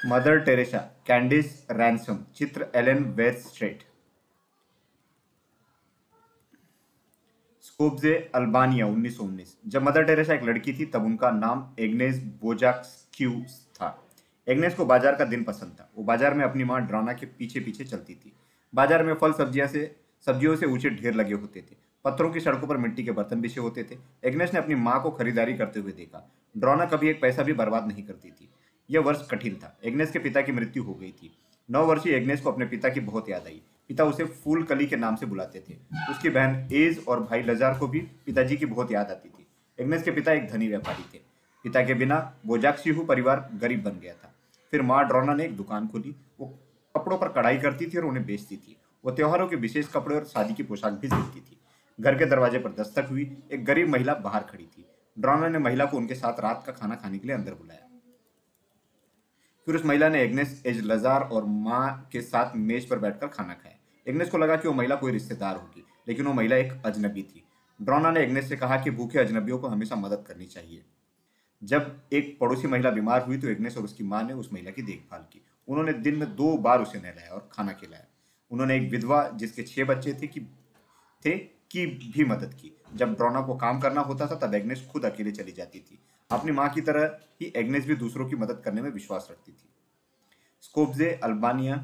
Mother Teresa कैंडिस ransom चित्र Alan वेस्ट्रेट Skopje Albania 1919 जब मदर टेरेसा एक लड़की थी, तब उनका नाम एग्नेस बोजाक्यू था। एग्नेस को बाज़ार का दिन पसंद था। वो बाज़ार में अपनी माँ ड्राना के पीछे पीछे चलती थी। बाज़ार में फल सब्ज़ियाँ से, सब्जियों से ऊँचे ढेर लगे होते थे। पत्थरों की सड़कों पर मिट्टी के बर्तन बिछे होते थे। एग्नेस ने अपनी माँ को खरीदारी करते हुए देखा। ड्रोना कभी एक पैसा भी बर्बाद नहीं करती थी। यह वर्ष कठिन था। एग्नेस के पिता की मृत्यु हो गई थी। नौ वर्षीय एग्नेस को अपने पिता की बहुत याद आई। पिता उसे फूल कली के नाम से बुलाते थे। उसकी बहन एज और भाई लजार को भी पिताजी की बहुत याद आती थी। एग्नेस के पिता एक धनी व्यापारी थे। पिता के बिना बोजाक्सीहू परिवार गरीब बन गया था। फिर माँ ड्रोना ने एक दुकान खोली। वो कपड़ों पर कढ़ाई करती थी और उन्हें बेचती थी। वो त्योहारों के विशेष कपड़े और शादी की पोशाक भी सिलती थी। घर के दरवाजे पर दस्तक हुई। एक गरीब महिला बाहर खड़ी थी। ड्रोना ने महिला को उनके साथ रात का खाना खाने के लिए अंदर बुलाया। फिर उस महिला ने एग्नेस एज लजार और माँ के साथ मेज पर बैठकर खाना खाया। एग्नेस को लगा कि वो महिला कोई रिश्तेदार होगी, लेकिन वो महिला एक अजनबी थी। ड्रोना ने एग्नेस से कहा कि भूखे अजनबियों को हमेशा मदद करनी चाहिए। जब एक पड़ोसी महिला बीमार हुई तो एग्नेस और उसकी माँ ने उस महिला की देखभाल की। उन्होंने दिन में दो बार उसे नहलाया और खाना खिलाया। उन्होंने एक विधवा, जिसके छह बच्चे थे, कि, थे, की भी मदद की। जब ड्रोना को काम करना होता था, तब एग्नेस खुद अकेले चली जाती थी। अपनी माँ की तरह ही एग्नेस भी दूसरों की मदद करने में विश्वास रखती थी। स्कोप्जे अल्बानिया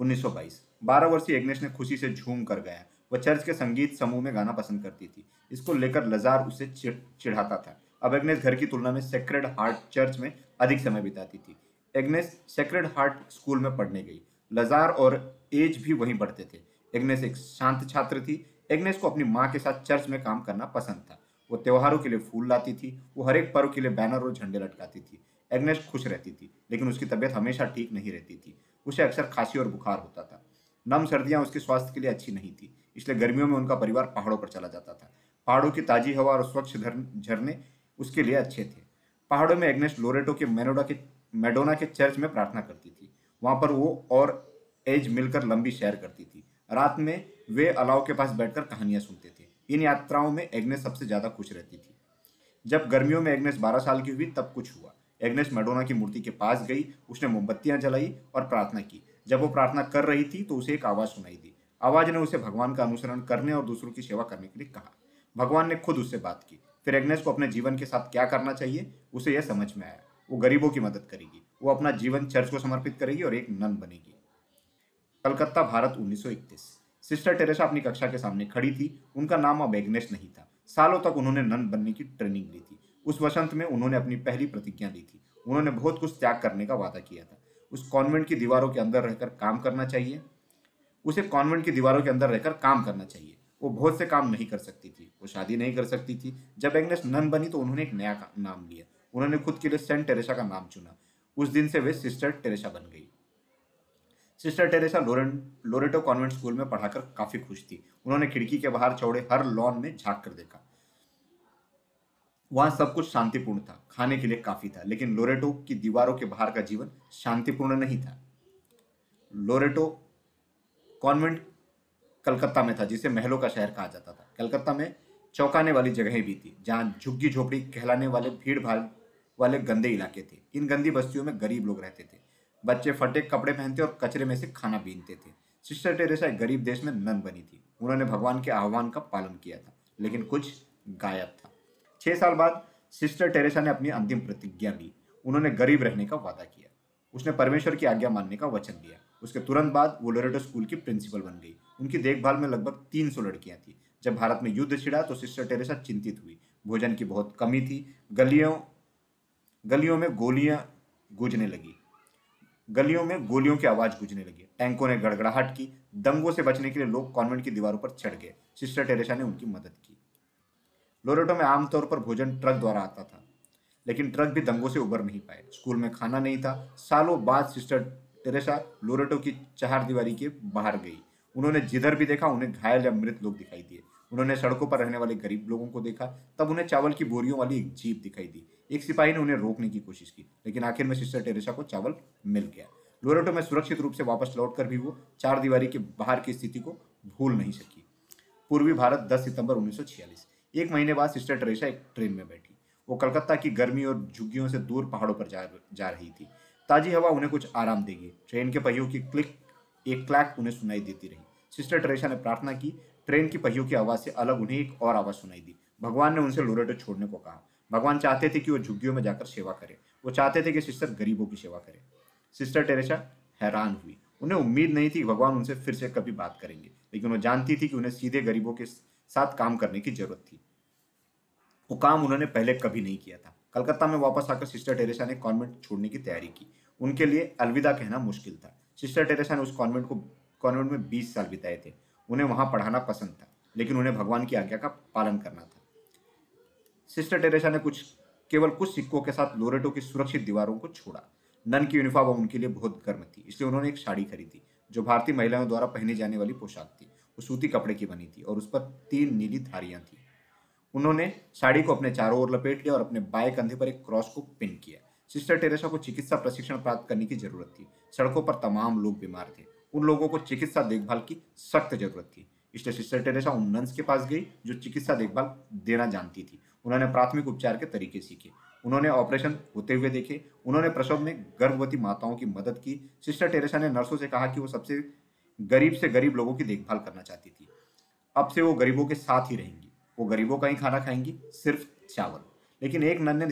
1922 बारह वर्षीय एग्नेस ने खुशी से झूम कर गया। वह चर्च के संगीत समूह में गाना पसंद करती थी। इसको लेकर लजार उसे चिढ़ाता था। अब एग्नेस घर की तुलना में सेक्रेड हार्ट चर्च में अधिक समय बिताती थी। एग्नेस सेक्रेड हार्ट स्कूल में पढ़ने गई। लजार और एज भी वहीं पढ़ते थे। एग्नेस एक शांत छात्र थी। एग्नेस को अपनी माँ के साथ चर्च में काम करना पसंद था। वो त्योहारों के लिए फूल लाती थी, वो हर एक पर्व के लिए बैनर और झंडे लटकाती थी। एग्नेस खुश रहती थी, लेकिन उसकी तबीयत हमेशा ठीक नहीं रहती थी। उसे अक्सर खांसी और बुखार होता था। नम सर्दियाँ उसके स्वास्थ्य के लिए अच्छी नहीं थी, इसलिए गर्मियों में उनका परिवार पहाड़ों पर चला जाता था। पहाड़ों की ताजी हवा और स्वच्छ झरने उसके लिए अच्छे थे। पहाड़ों में एग्नेस लोरेटो के मेनोडा के, मेडोना के चर्च में प्रार्थना करती थी। वहाँ पर वो और एज मिलकर लंबी सैर करती थी। रात में वे अलाव के पास बैठकर कहानियाँ सुनते थे। इन यात्राओं में एग्नेस सबसे ज़्यादा खुश रहती थी। जब गर्मियों में एग्नेस बारह साल की हुई तब कुछ हुआ। एग्नेस मेडोना की मूर्ति के पास गई, उसने मोमबत्तियाँ जलाई और प्रार्थना की। जब वो प्रार्थना कर रही थी तो उसे एक आवाज़ सुनाई दी। आवाज़ ने उसे भगवान का अनुसरण करने और दूसरों की सेवा करने के लिए कहा। भगवान ने खुद उससे बात की। फिर एग्नेस को अपने जीवन के साथ क्या करना चाहिए, उसे यह समझ में आया। वो गरीबों की मदद करेगी। वो अपना जीवन चर्च को समर्पित करेगी और एक नन बनेगी। कलकत्ता, भारत 1931 सिस्टर टेरेसा अपनी कक्षा के सामने खड़ी थी। उनका नाम अब एग्नेस नहीं था। सालों तक उन्होंने नन बनने की ट्रेनिंग ली थी। उस वसंत में उन्होंने अपनी पहली प्रतिज्ञा ली थी। उन्होंने बहुत कुछ त्याग करने का वादा किया था। उस कॉन्वेंट की दीवारों के अंदर रहकर काम करना चाहिए। उसे कॉन्वेंट की दीवारों के अंदर रहकर काम करना चाहिए। वो बहुत से काम नहीं कर सकती थी। वो शादी नहीं कर सकती थी। जब एग्नेस नन बनी तो उन्होंने एक नया नाम लिया। उन्होंने खुद के लिए सेंट टेरेसा का नाम चुना। उस दिन से वे सिस्टर टेरेसा बन गई। सिस्टर टेरेसा लोरेन, लोरेटो कॉन्वेंट स्कूल में पढ़ाकर काफ़ी खुश थी। उन्होंने खिड़की के बाहर चौड़े हर लॉन में झाँक कर देखा। वहाँ सब कुछ शांतिपूर्ण था। खाने के लिए काफ़ी था, लेकिन लोरेटो की दीवारों के बाहर का जीवन शांतिपूर्ण नहीं था। लोरेटो कॉन्वेंट कलकत्ता में था, जिसे महलों का शहर कहा जाता था। कलकत्ता में चौंकाने वाली जगहें भी थी, जहाँ झुग्गी झोपड़ी कहलाने वाले भीड़ भाड़ वाले गंदे इलाके थे। इन गंदी बस्तियों में गरीब लोग रहते थे। बच्चे फटे कपड़े पहनते और कचरे में से खाना बीनते थे। सिस्टर टेरेसा एक गरीब देश में नन बनी थी। उन्होंने भगवान के आह्वान का पालन किया था, लेकिन कुछ गायब था। छह साल बाद सिस्टर टेरेसा ने अपनी अंतिम प्रतिज्ञा ली। उन्होंने गरीब रहने का वादा किया। उसने परमेश्वर की आज्ञा मानने का वचन दिया। उसके तुरंत बाद वो लोरेटो स्कूल की प्रिंसिपल बन गई। उनकी देखभाल में लगभग तीन सौ लड़कियाँ थी। जब भारत में युद्ध छिड़ा तो सिस्टर टेरेसा चिंतित हुई। भोजन की बहुत कमी थी। गलियों गलियों में गोलियाँ गूंजने लगी। गलियों में गोलियों की आवाज़ गूंजने लगी। टैंकों ने गड़गड़ाहट की। दंगों से बचने के लिए लोग कॉन्वेंट की दीवारों पर चढ़ गए। सिस्टर टेरेसा ने उनकी मदद की। लोरेटो में आमतौर पर भोजन ट्रक द्वारा आता था, लेकिन ट्रक भी दंगों से उबर नहीं पाए। स्कूल में खाना नहीं था। सालों बाद सिस्टर टेरेसा लोरेटो की चार दीवारी के बाहर गई। उन्होंने जिधर भी देखा, उन्हें घायल या मृत लोग दिखाई दिए। उन्होंने सड़कों पर रहने वाले गरीब लोगों को देखा, तब उन्हें चावल की बोरियों वाली एक जीप दिखाई दी। एक सिपाही ने उन्हें रोकने की कोशिश की, लेकिन आखिर में सिस्टर टेरेसा को चावल मिल गया। लोरेटो में सुरक्षित रूप से वापस लौटकर भी वो चार दीवारी के बाहर की स्थिति को भूल नहीं सकी। पूर्वी भारत 10 सितंबर 1946 एक महीने बाद सिस्टर टेरेसा एक ट्रेन में बैठी। वो कलकत्ता की गर्मी और झुग्गियों से दूर पहाड़ों पर जा जा रही थी। ताजी हवा उन्हें कुछ आराम देगी। ट्रेन के पहियों की क्लिक, एक क्लैक उन्हें सुनाई देती रही। सिस्टर टेरेसा ने प्रार्थना की ट्रेन की पहियों की आवाज़ से अलग उन्हें एक और आवाज़ सुनाई दी। भगवान ने उनसे लोरेटो छोड़ने को कहा। भगवान चाहते थे कि वो झुग्गियों में जाकर सेवा करे। वो चाहते थे कि सिस्टर गरीबों की सेवा करे। सिस्टर टेरेसा हैरान हुई। उन्हें उम्मीद नहीं थी कि भगवान उनसे फिर से कभी बात करेंगे, लेकिन वो जानती थी कि उन्हें सीधे गरीबों के साथ काम करने की ज़रूरत थी। वो काम उन्होंने पहले कभी नहीं किया था। कलकत्ता में वापस आकर सिस्टर टेरेसा ने कॉन्वेंट छोड़ने की तैयारी की। उनके लिए अलविदा कहना मुश्किल था। सिस्टर टेरेसा ने उस कॉन्वेंट को, कॉन्वेंट में बीस साल बिताए थे। उन्हें वहाँ पढ़ाना पसंद था, लेकिन उन्हें भगवान की आज्ञा का पालन करना था। सिस्टर टेरेसा ने कुछ, केवल कुछ सिक्कों के साथ लोरेटो की सुरक्षित दीवारों को छोड़ा। नन की यूनिफॉर्म उनके लिए बहुत गर्म थी, इसलिए उन्होंने एक साड़ी खरीदी, जो भारतीय महिलाओं द्वारा पहनी जाने वाली पोशाक थी। वो सूती कपड़े की बनी थी और उस पर तीन नीली धारियाँ थी। उन्होंने साड़ी को अपने चारों ओर लपेट लिया और अपने बाएँ कंधे पर एक क्रॉस को पिन किया। सिस्टर टेरेसा को चिकित्सा प्रशिक्षण प्राप्त करने की ज़रूरत थी। सड़कों पर तमाम लोग बीमार थे। उन लोगों को चिकित्सा देखभाल की सख्त ज़रूरत थी। इसलिए सिस्टर टेरेसा उन नंस के पास गई जो चिकित्सा देखभाल देना जानती थी। उन्होंने प्राथमिक उपचार के तरीके सीखे। उन्होंने ऑपरेशन होते हुए देखे। उन्होंने प्रसव में गर्भवती माताओं की मदद की। सिस्टर टेरेसा ने नर्सों से कहा कि वो सबसे गरीब से गरीब लोगों की देखभाल करना चाहती थी। अब से वो गरीबों के साथ ही रहेंगी। वो गरीबों का ही खाना खाएँगी, सिर्फ़ चावल। लेकिन एक नन ने,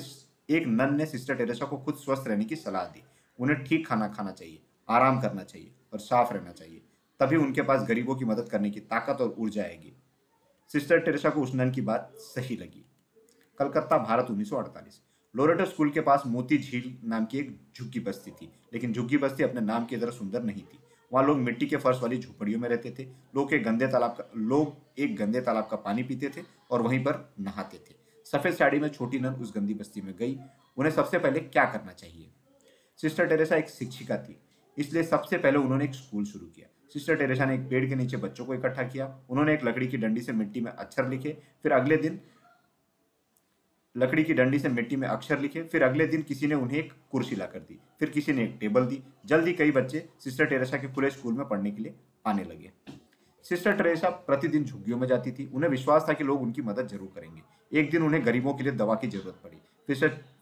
एक नन ने सिस्टर टेरेसा को खुद स्वस्थ रहने की सलाह दी। उन्हें ठीक खाना खाना चाहिए, आराम करना चाहिए। और साफ़ रहना चाहिए। तभी उनके पास गरीबों की मदद करने की ताकत और ऊर्जा आएगी। सिस्टर टेरेसा को उस नन की बात सही लगी। कलकत्ता, भारत 1948 लोरेटो स्कूल के पास मोती झील नाम की एक झुग्गी बस्ती थी, लेकिन झुग्गी बस्ती अपने नाम की तरह सुंदर नहीं थी। वहाँ लोग मिट्टी के फर्श वाली झोपड़ियों में रहते थे। लोग एक गंदे तालाब का लोग एक गंदे तालाब का पानी पीते थे और वहीं पर नहाते थे। सफ़ेद साड़ी में छोटी नन उस गंदी बस्ती में गई। उन्हें सबसे पहले क्या करना चाहिए? सिस्टर टेरेसा एक शिक्षिका थी। इसलिए सबसे पहले उन्होंने एक स्कूल शुरू किया। सिस्टर टेरेसा ने एक पेड़ के नीचे बच्चों को इकट्ठा किया। उन्होंने एक लकड़ी की डंडी से मिट्टी में अक्षर लिखे, फिर अगले दिन लकड़ी की डंडी से मिट्टी में अक्षर लिखे, फिर अगले दिन किसी ने उन्हें एक कुर्सी ला दी, फिर किसी ने एक टेबल दी। जल्दी कई बच्चे सिस्टर टेरेसा के खुले स्कूल में पढ़ने के लिए आने लगे। सिस्टर टेरेसा प्रतिदिन झुग्गियों में जाती थी। उन्हें विश्वास था कि लोग उनकी मदद ज़रूर करेंगे। एक दिन उन्हें गरीबों के लिए दवा की ज़रूरत पड़ी। फिर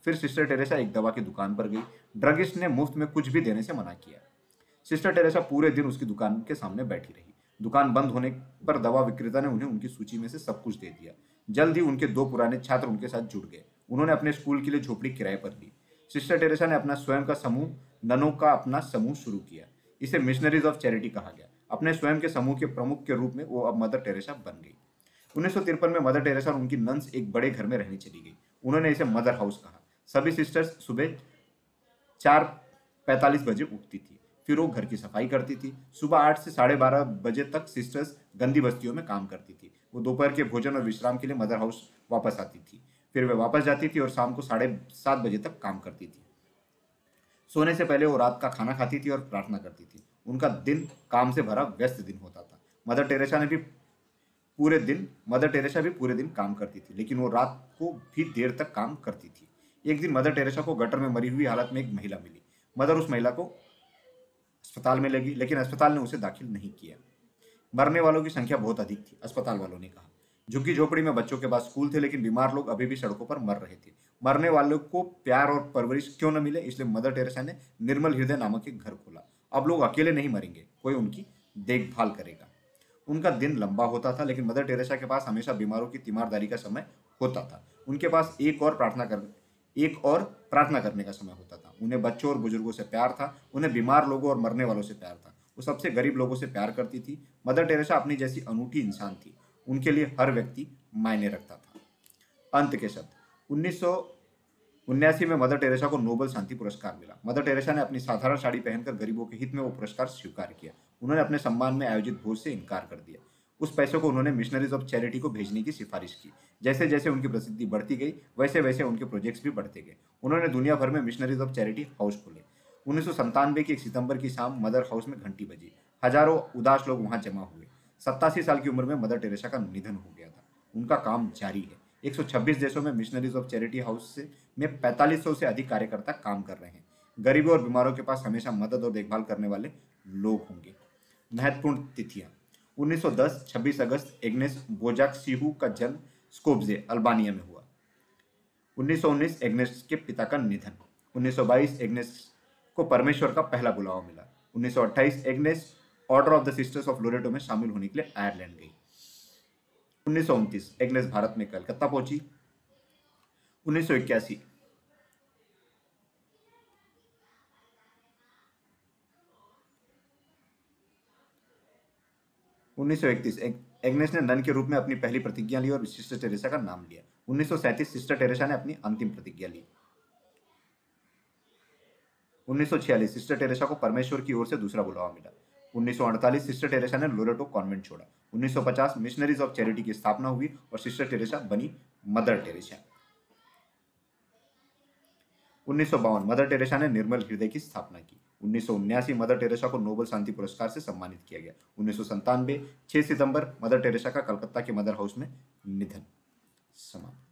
फिर सिस्टर टेरेसा एक दवा की दुकान पर गई। ड्रगिस्ट ने मुफ़्त में कुछ भी देने से मना किया। सिस्टर टेरेसा पूरे दिन उसकी दुकान के सामने बैठी रही। दुकान बंद होने पर दवा विक्रेता ने उन्हें उनकी सूची में से सब कुछ दे दिया। जल्द ही उनके दो पुराने छात्र उनके साथ जुड़ गए। उन्होंने अपने स्कूल के लिए झोपड़ी किराए पर ली सिस्टर टेरेसा ने अपना स्वयं का समूह, ननों का अपना समूह शुरू किया। इसे मिशनरीज ऑफ़ चैरिटी कहा गया। अपने स्वयं के समूह के प्रमुख के रूप में वो अब मदर टेरेसा बन गई। उन्नीस सौ तिरपन में मदर टेरेसा और उनकी नंस एक बड़े घर में रहने चली गई। उन्होंने इसे मदर हाउस कहा। सभी सिस्टर्स सुबह चार पैंतालीस बजे उठती थी। फिर वो घर की सफ़ाई करती थी। सुबह आठ से साढ़े बारह बजे तक सिस्टर्स गंदी बस्तियों में काम करती थी। वो दोपहर के भोजन और विश्राम के लिए मदर हाउस वापस आती थी। फिर वे वापस जाती थी और शाम को साढ़े सात बजे तक काम करती थी। सोने से पहले वो रात का खाना खाती थी और प्रार्थना करती थी। उनका दिन काम से भरा व्यस्त दिन होता था। मदर टेरेसा ने भी पूरे दिन मदर टेरेसा भी पूरे दिन काम करती थी। लेकिन वो रात को भी देर तक काम करती थी। एक दिन मदर टेरेसा को गटर में मरी हुई हालत में एक महिला मिली। मदर उस महिला को अस्पताल में लगी, लेकिन अस्पताल ने उसे दाखिल नहीं किया। मरने वालों की संख्या बहुत अधिक थी, अस्पताल वालों ने कहा। झुग्गी झोपड़ी में बच्चों के पास स्कूल थे, लेकिन बीमार लोग अभी भी सड़कों पर मर रहे थे। मरने वालों को प्यार और परवरिश क्यों न मिले, इसलिए मदर टेरेसा ने निर्मल हृदय नामक एक घर खोला। अब लोग अकेले नहीं मरेंगे, कोई उनकी देखभाल करेगा। उनका दिन लंबा होता था, लेकिन मदर टेरेसा के पास हमेशा बीमारों की तीमारदारी का समय होता था। उनके पास एक और प्रार्थना कर एक और प्रार्थना करने का समय होता था। उन्हें बच्चों और बुज़ुर्गों से प्यार था, उन्हें बीमार लोगों और मरने वालों से प्यार था। वो सबसे गरीब लोगों से प्यार करती थी। मदर टेरेसा अपनी जैसी अनूठी इंसान थी। उनके लिए हर व्यक्ति मायने रखता था। अंत के शब्द। उन्नीस उन्यासी में मदर टेरेसा को नोबल शांति पुरस्कार मिला। मदर टेरेसा ने अपनी साधारण साड़ी पहनकर गरीबों के हित में वो पुरस्कार स्वीकार किया। उन्होंने अपने सम्मान में आयोजित भोज से इनकार कर दिया। उस पैसे को उन्होंने मिशनरीज ऑफ़ चैरिटी को भेजने की सिफारिश की। जैसे जैसे उनकी प्रसिद्धि बढ़ती गई, वैसे वैसे उनके प्रोजेक्ट्स भी बढ़ते गए। उन्होंने दुनिया भर में मिशनरीज ऑफ़ चैरिटी हाउस खोले। उन्नीस की एक सितंबर की शाम मदर हाउस में घंटी बजी। हज़ारों उदास लोग वहाँ जमा हुए। सत्तासी साल की उम्र में मदर टेरेसा का निधन हो गया था। उनका काम जारी है। 126 देशों में मिशनरीज ऑफ़ चैरिटी हाउस से में 4500 से अधिक कार्यकर्ता काम कर रहे हैं। गरीबों और बीमारों के पास हमेशा मदद और देखभाल करने वाले लोग होंगे। महत्वपूर्ण तिथियाँ। 1910 26 अगस्त, एग्नेस बोजाक सीहू का जन्म स्कोब्जे, अल्बानिया में हुआ। 1919 एग्नेस के पिता का निधन। 1922 एग्नेस को परमेश्वर का पहला बुलावा मिला। 1928 Agnes order of the sisters of Loreto में शामिल होने के लिए आयरलैंड गई। उन्नीस एग्नेस भारत में कलकत्ता पहुँची। उन्नीस सौ इक्यासी उन्नीस एग्नेस ने नन के रूप में अपनी पहली प्रतिज्ञा ली और सिस्टर टेरेसा का नाम लिया। उन्नीस सिस्टर टेरेसा ने अपनी अंतिम प्रतिज्ञा ली। 1946 सिस्टर टेरेसा को परमेश्वर की ओर से दूसरा बुलावा मिला। 1948 सिस्टर टेरेसा ने लोरेटो कॉन्वेंट छोड़ा। 1950 मिशनरीज ऑफ़ चैरिटी की स्थापना हुई और सिस्टर टेरेसा बनी मदर टेरेसा। उन्नीस सौ बावन, मदर टेरेसा ने निर्मल हृदय की स्थापना की। उन्नीस मदर टेरेसा को नोबल शांति पुरस्कार से सम्मानित किया गया। उन्नीस सौ सितंबर मदर टेरेसा का कलकत्ता के मदर हाउस में निधन। समाप्त।